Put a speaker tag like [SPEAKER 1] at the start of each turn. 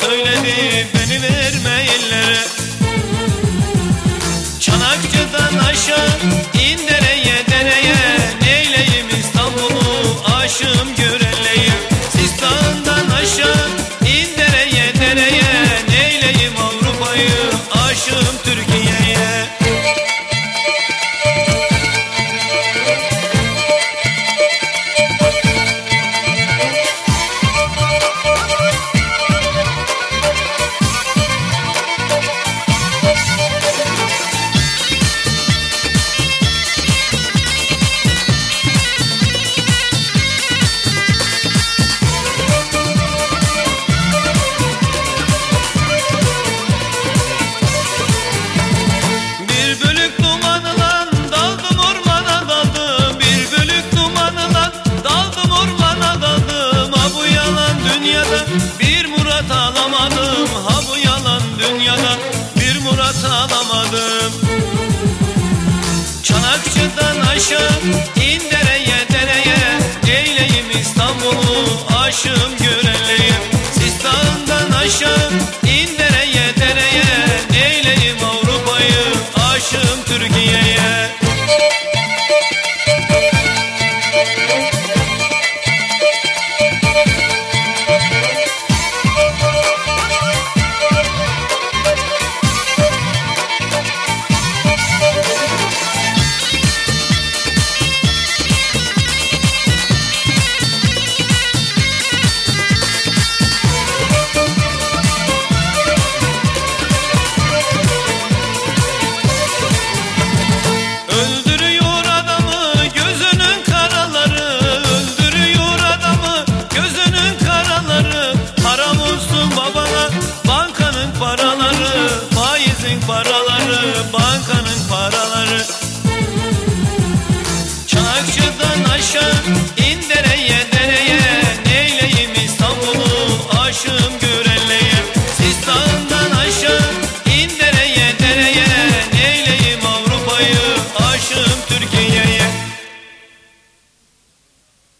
[SPEAKER 1] söyledi beni verme ellere. Çanakkale'den aşağı Bir murat alamadım ha bu yalan dünyada. Bir murat alamadım. Çanakçı'dan aşağı indireyim paraları bankanın paraları.